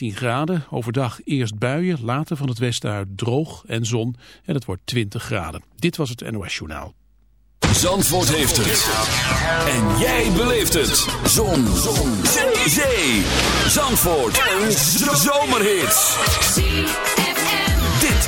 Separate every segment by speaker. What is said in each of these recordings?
Speaker 1: 13 graden. Overdag eerst buien, later van het westen uit droog en zon. En het wordt 20 graden. Dit was het NOS Journaal.
Speaker 2: Zandvoort heeft het. En jij beleeft het. Zon. zon. Zee. Zandvoort. Een zomerhit.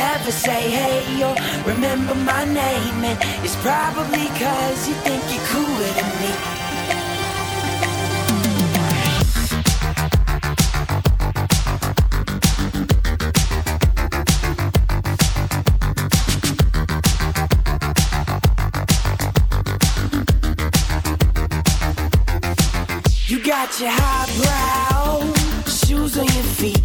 Speaker 3: never say hey or remember my name, and it's probably cause you think you're cooler than me. You got your highbrow shoes on your feet,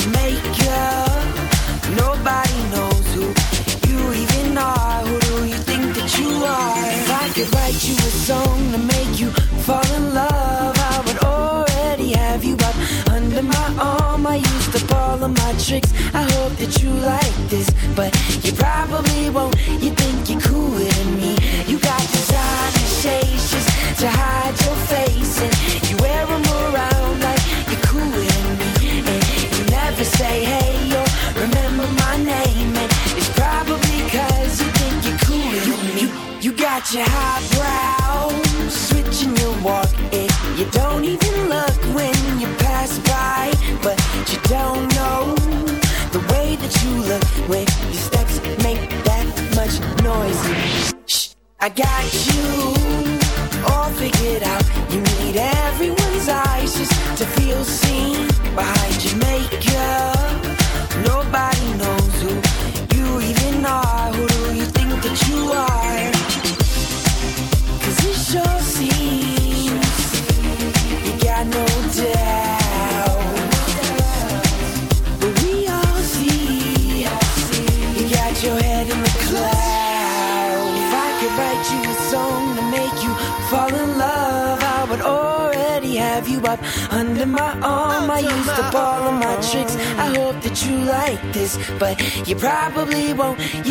Speaker 3: tricks. I hope that you like this, but you probably won't. You think you're cooler I got you you probably won't. You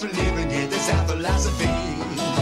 Speaker 4: we're living, yeah, that's our philosophy.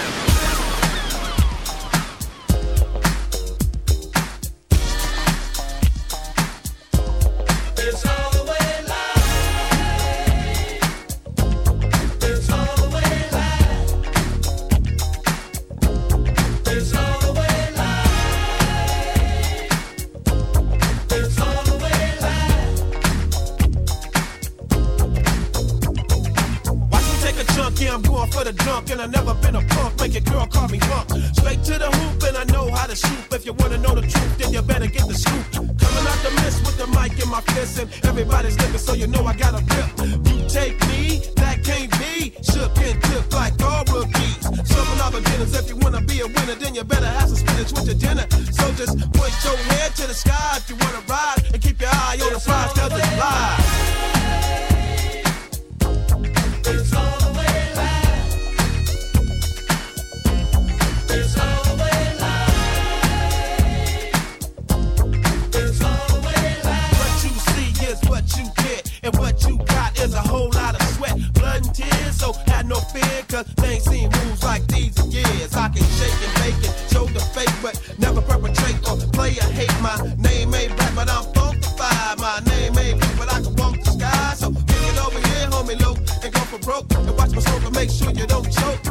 Speaker 5: seen moves like these in years. I can shake and bake it, show the fake, but never perpetrate or play a hate. My name ain't bad, but I'm funkified. My name ain't black, but I can walk the sky. So kick it over here, homie, low, and go for broke. And watch my smoke and make sure you don't choke.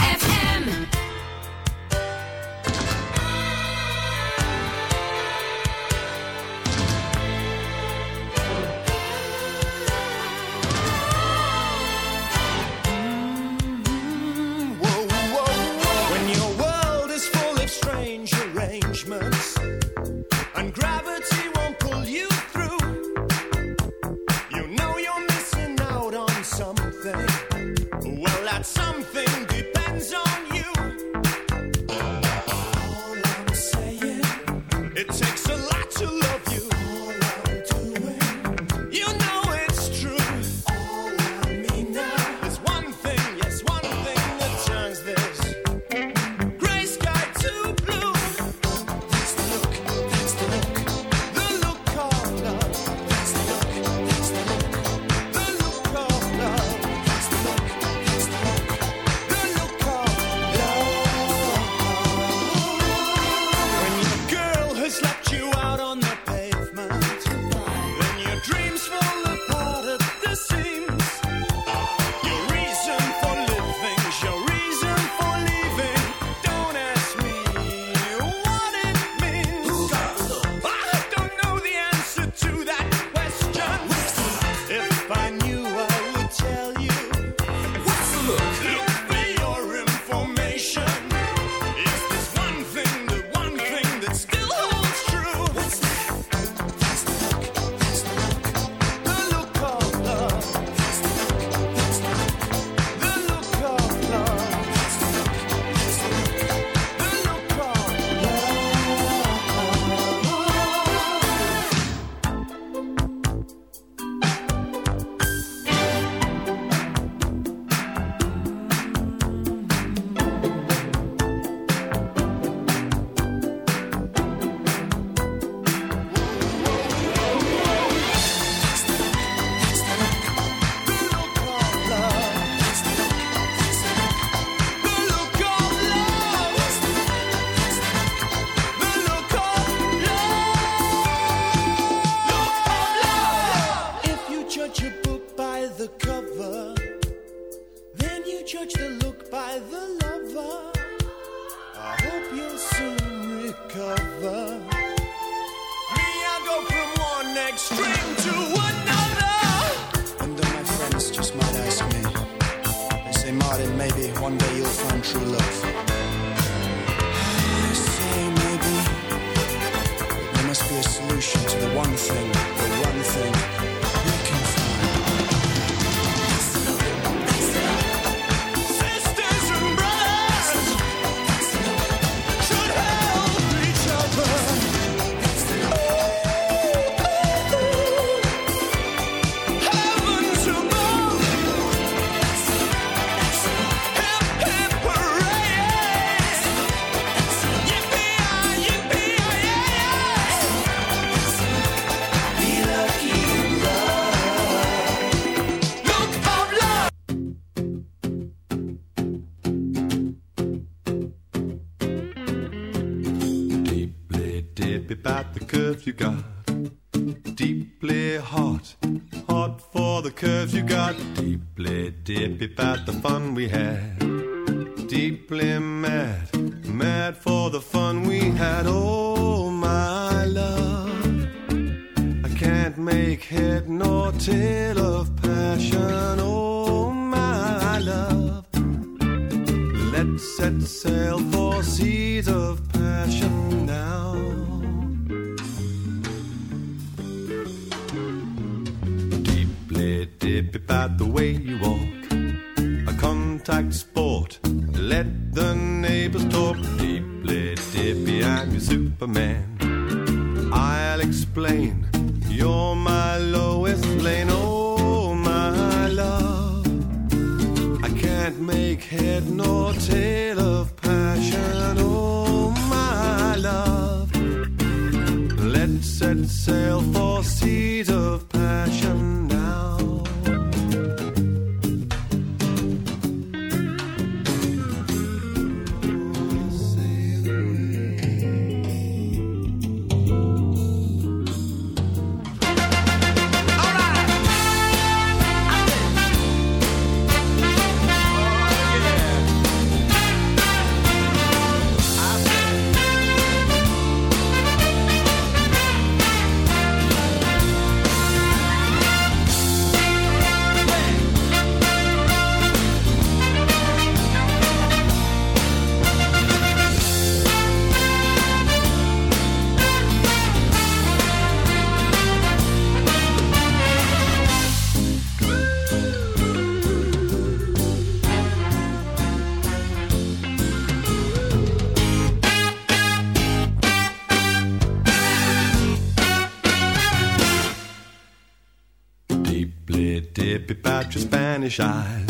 Speaker 6: shy.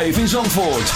Speaker 6: Live in Zandvoort.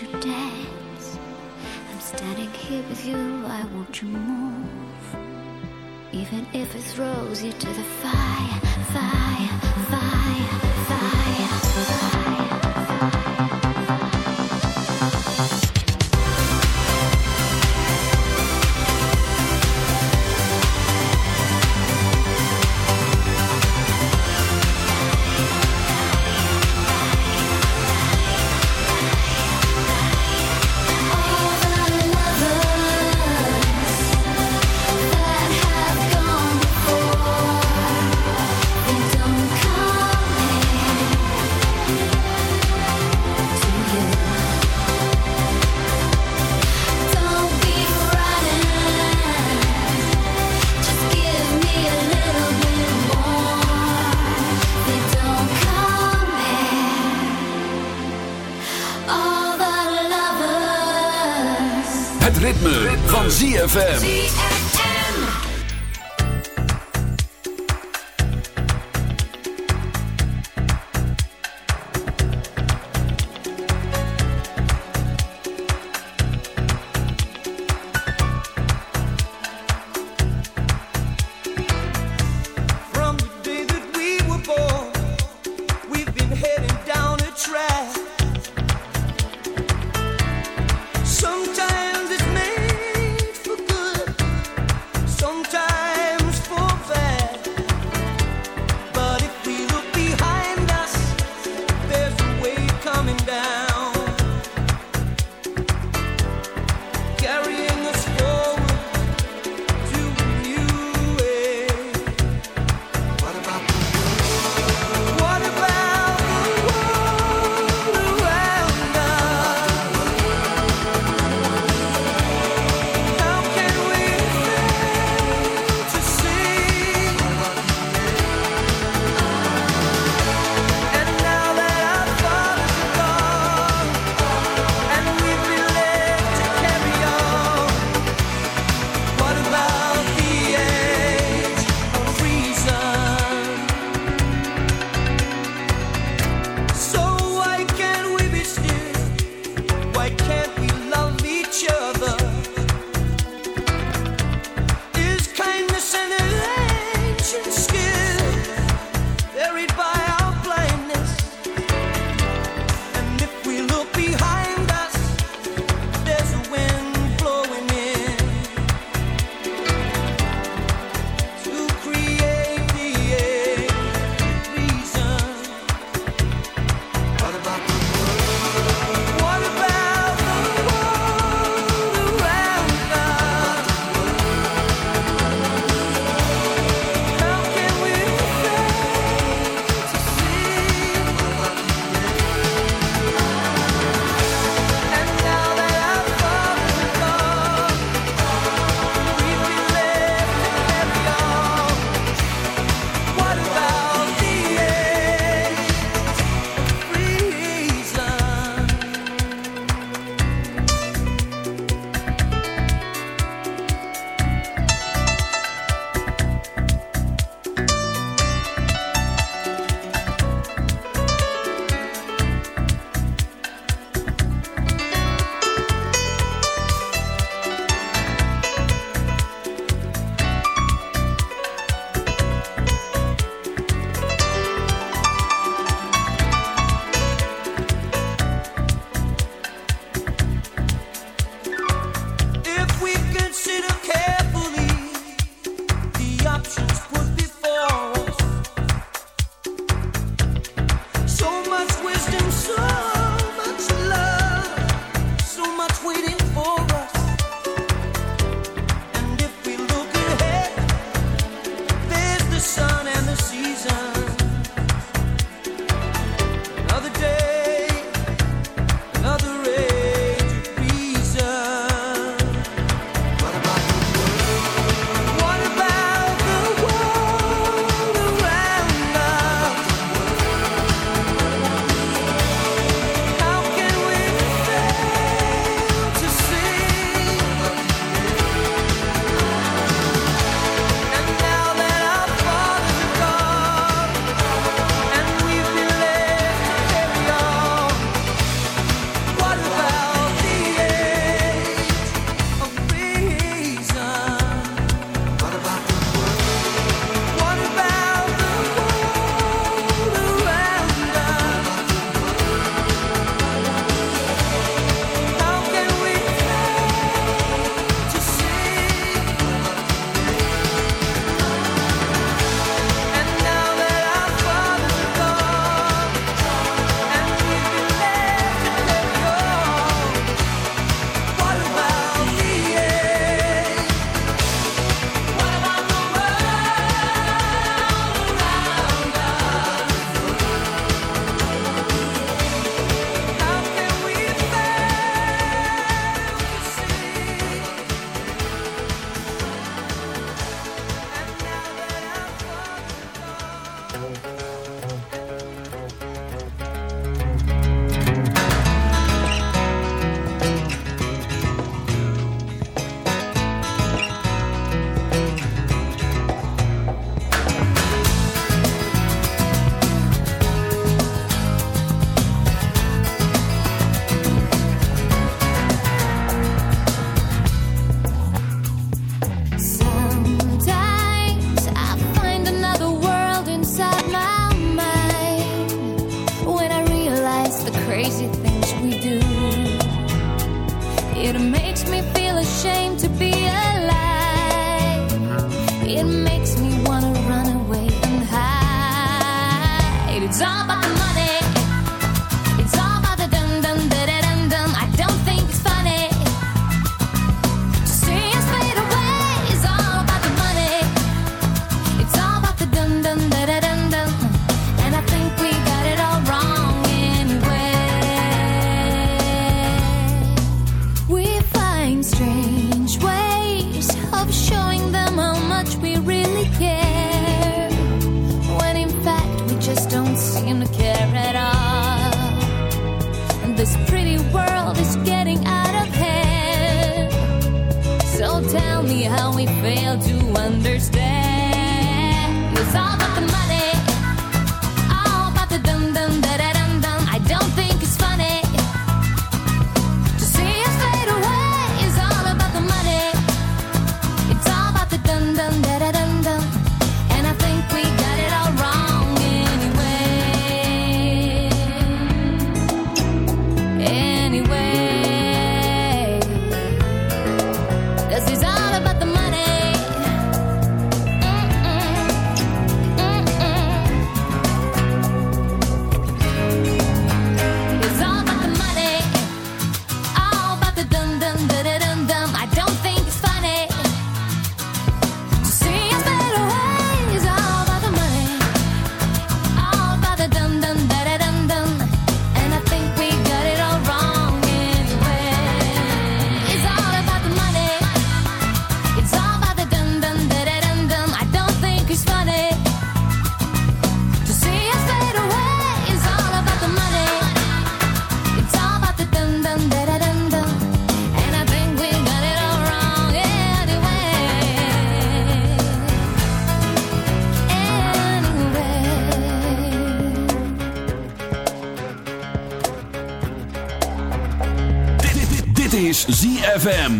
Speaker 7: you
Speaker 8: dance? I'm standing here with you, I want you you move? Even if it throws
Speaker 9: you to the fire, fire, fire, fire.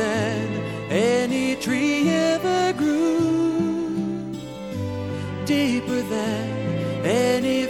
Speaker 10: than any tree ever grew, deeper than any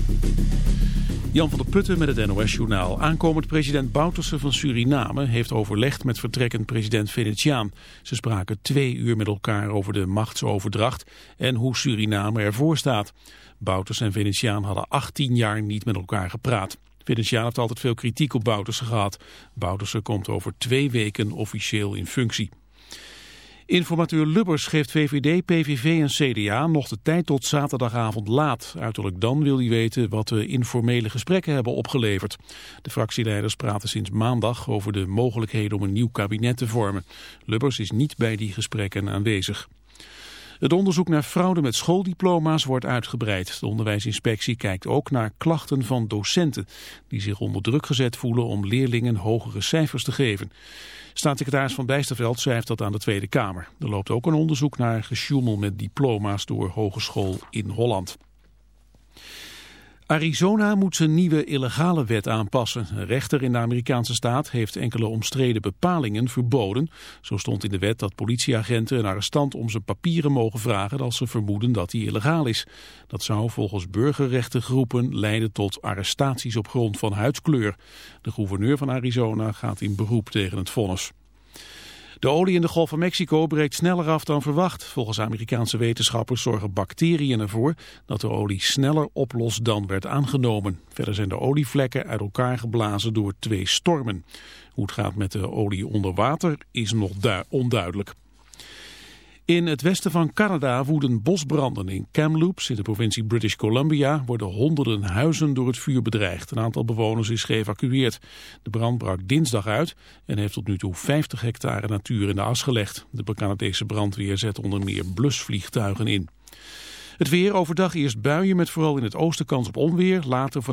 Speaker 1: Jan van der Putten met het NOS-journaal. Aankomend president Bouterse van Suriname heeft overlegd met vertrekkend president Venetiaan. Ze spraken twee uur met elkaar over de machtsoverdracht en hoe Suriname ervoor staat. Bouterse en Venetiaan hadden 18 jaar niet met elkaar gepraat. Venetiaan heeft altijd veel kritiek op Bouterse gehad. Bouterse komt over twee weken officieel in functie. Informateur Lubbers geeft VVD, PVV en CDA nog de tijd tot zaterdagavond laat. Uiterlijk dan wil hij weten wat de informele gesprekken hebben opgeleverd. De fractieleiders praten sinds maandag over de mogelijkheden om een nieuw kabinet te vormen. Lubbers is niet bij die gesprekken aanwezig. Het onderzoek naar fraude met schooldiploma's wordt uitgebreid. De onderwijsinspectie kijkt ook naar klachten van docenten... die zich onder druk gezet voelen om leerlingen hogere cijfers te geven. Staatssecretaris Van Bijsterveld schrijft dat aan de Tweede Kamer. Er loopt ook een onderzoek naar gesjoemel met diploma's door Hogeschool in Holland. Arizona moet zijn nieuwe illegale wet aanpassen. Een rechter in de Amerikaanse staat heeft enkele omstreden bepalingen verboden. Zo stond in de wet dat politieagenten een arrestant om zijn papieren mogen vragen als ze vermoeden dat hij illegaal is. Dat zou volgens burgerrechtengroepen leiden tot arrestaties op grond van huidskleur. De gouverneur van Arizona gaat in beroep tegen het vonnis. De olie in de Golf van Mexico breekt sneller af dan verwacht. Volgens Amerikaanse wetenschappers zorgen bacteriën ervoor dat de olie sneller oplost dan werd aangenomen. Verder zijn de olievlekken uit elkaar geblazen door twee stormen. Hoe het gaat met de olie onder water is nog onduidelijk. In het westen van Canada woeden bosbranden. In Kamloops, in de provincie British Columbia, worden honderden huizen door het vuur bedreigd. Een aantal bewoners is geëvacueerd. De brand brak dinsdag uit en heeft tot nu toe 50 hectare natuur in de as gelegd. De Canadese brandweer zet onder meer blusvliegtuigen in. Het weer overdag eerst buien met vooral in het oosten kans op onweer, later van